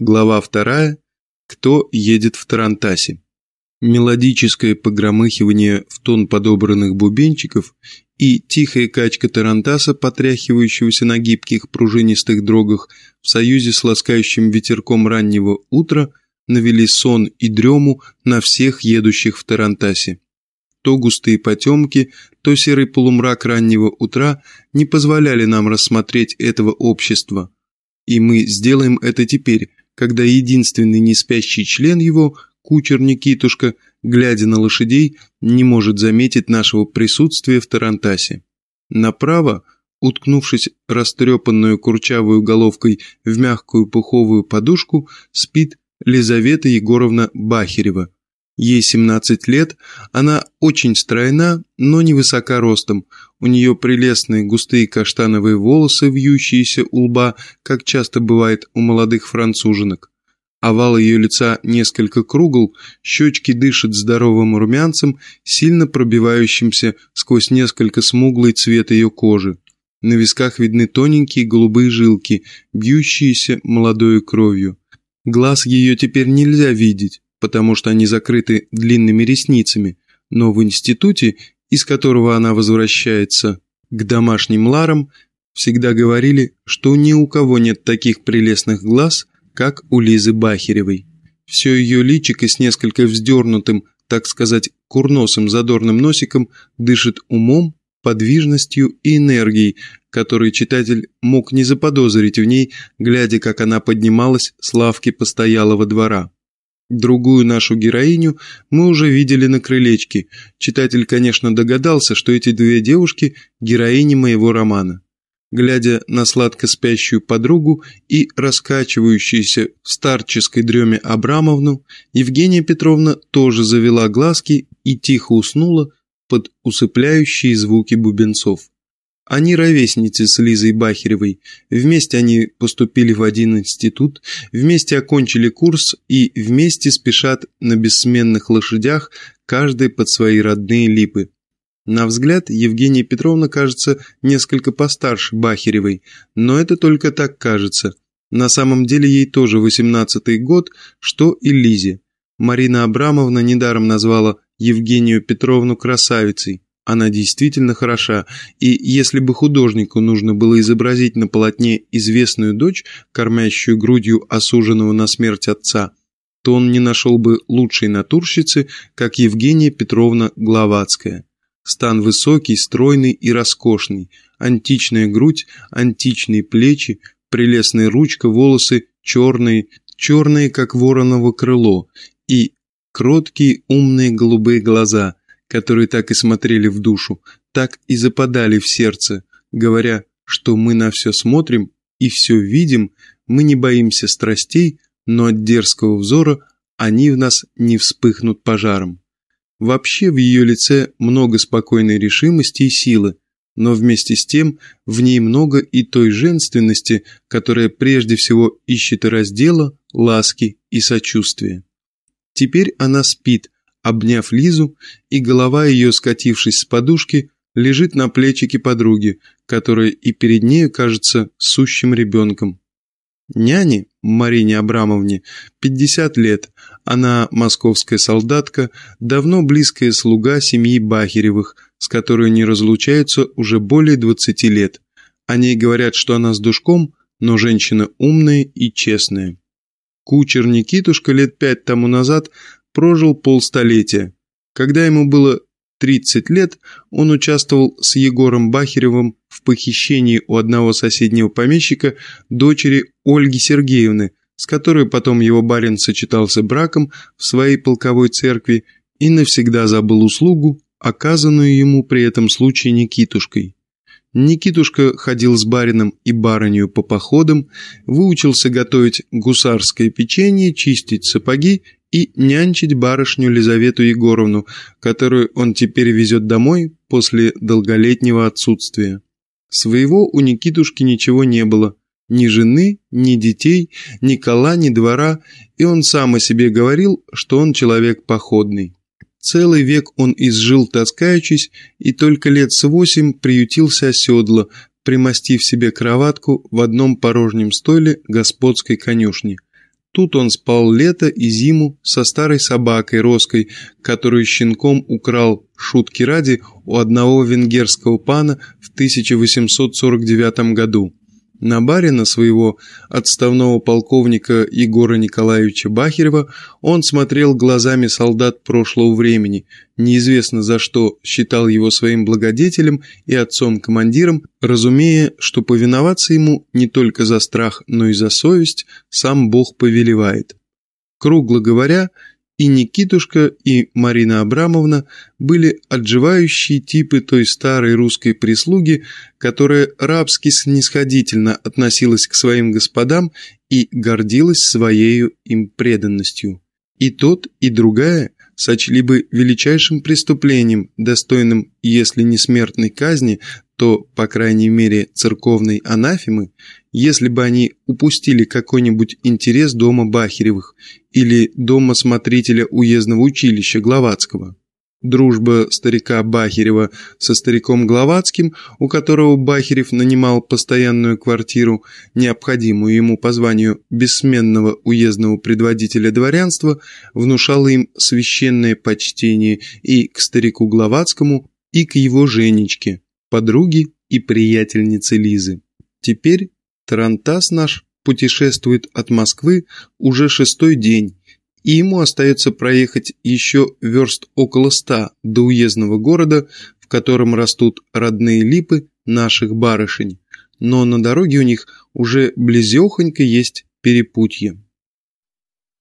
Глава вторая. Кто едет в Тарантасе? Мелодическое погромыхивание в тон подобранных бубенчиков и тихая качка Тарантаса, потряхивающегося на гибких пружинистых дрогах в союзе с ласкающим ветерком раннего утра, навели сон и дрему на всех едущих в Тарантасе. То густые потемки, то серый полумрак раннего утра не позволяли нам рассмотреть этого общества. И мы сделаем это теперь, когда единственный неспящий член его, кучер Никитушка, глядя на лошадей, не может заметить нашего присутствия в Тарантасе. Направо, уткнувшись растрепанную курчавую головкой в мягкую пуховую подушку, спит Лизавета Егоровна Бахерева. Ей 17 лет, она очень стройна, но не высока ростом, у нее прелестные густые каштановые волосы, вьющиеся у лба, как часто бывает у молодых француженок. Овал ее лица несколько кругл, щечки дышат здоровым румянцем, сильно пробивающимся сквозь несколько смуглый цвет ее кожи. На висках видны тоненькие голубые жилки, бьющиеся молодою кровью. Глаз ее теперь нельзя видеть, потому что они закрыты длинными ресницами, но в институте из которого она возвращается к домашним ларам, всегда говорили, что ни у кого нет таких прелестных глаз, как у Лизы Бахеревой. Все ее личико с несколько вздернутым, так сказать, курносым задорным носиком дышит умом, подвижностью и энергией, которой читатель мог не заподозрить в ней, глядя, как она поднималась с лавки постоялого двора. Другую нашу героиню мы уже видели на крылечке. Читатель, конечно, догадался, что эти две девушки – героини моего романа. Глядя на сладко спящую подругу и раскачивающуюся в старческой дреме Абрамовну, Евгения Петровна тоже завела глазки и тихо уснула под усыпляющие звуки бубенцов. Они ровесницы с Лизой Бахеревой. Вместе они поступили в один институт, вместе окончили курс и вместе спешат на бессменных лошадях, каждый под свои родные липы. На взгляд Евгения Петровна кажется несколько постарше Бахеревой, но это только так кажется. На самом деле ей тоже восемнадцатый год, что и Лизе. Марина Абрамовна недаром назвала Евгению Петровну красавицей. Она действительно хороша, и если бы художнику нужно было изобразить на полотне известную дочь, кормящую грудью осуженного на смерть отца, то он не нашел бы лучшей натурщицы, как Евгения Петровна Гловацкая. Стан высокий, стройный и роскошный, античная грудь, античные плечи, прелестная ручка, волосы черные, черные, как вороново крыло, и кроткие умные голубые глаза, которые так и смотрели в душу, так и западали в сердце, говоря, что мы на все смотрим и все видим, мы не боимся страстей, но от дерзкого взора они в нас не вспыхнут пожаром. Вообще в ее лице много спокойной решимости и силы, но вместе с тем в ней много и той женственности, которая прежде всего ищет раздела, ласки и сочувствия. Теперь она спит, обняв Лизу, и голова ее, скатившись с подушки, лежит на плечике подруги, которая и перед нею кажется сущим ребенком. Няне, Марине Абрамовне, 50 лет, она московская солдатка, давно близкая слуга семьи Бахеревых, с которой не разлучаются уже более 20 лет. О ней говорят, что она с душком, но женщина умная и честная. Кучер Никитушка лет пять тому назад прожил полстолетия. Когда ему было 30 лет, он участвовал с Егором Бахеревым в похищении у одного соседнего помещика дочери Ольги Сергеевны, с которой потом его барин сочетался браком в своей полковой церкви и навсегда забыл услугу, оказанную ему при этом случае Никитушкой. Никитушка ходил с барином и барынью по походам, выучился готовить гусарское печенье, чистить сапоги и нянчить барышню Лизавету Егоровну, которую он теперь везет домой после долголетнего отсутствия. Своего у Никитушки ничего не было. Ни жены, ни детей, ни кола, ни двора, и он сам о себе говорил, что он человек походный. Целый век он изжил таскаючись, и только лет с восемь приютился оседло, примостив себе кроватку в одном порожнем стойле господской конюшни – Тут он спал лето и зиму со старой собакой Роской, которую щенком украл, шутки ради, у одного венгерского пана в 1849 году. На барина своего отставного полковника Егора Николаевича Бахерева он смотрел глазами солдат прошлого времени, неизвестно за что считал его своим благодетелем и отцом-командиром, разумея, что повиноваться ему не только за страх, но и за совесть сам Бог повелевает. Кругло говоря, и Никитушка, и Марина Абрамовна были отживающие типы той старой русской прислуги, которая рабски снисходительно относилась к своим господам и гордилась своею им преданностью. И тот, и другая сочли бы величайшим преступлением, достойным, если не смертной казни, то, по крайней мере, церковной анафемы, если бы они упустили какой-нибудь интерес дома Бахеревых или дома смотрителя уездного училища Гловацкого. Дружба старика Бахерева со стариком Гловацким, у которого Бахерев нанимал постоянную квартиру, необходимую ему по званию бессменного уездного предводителя дворянства, внушала им священное почтение и к старику Гловацкому, и к его Женечке, подруге и приятельнице Лизы. Теперь Тарантас наш путешествует от Москвы уже шестой день, и ему остается проехать еще верст около ста до уездного города, в котором растут родные липы наших барышень, но на дороге у них уже близехонько есть перепутье.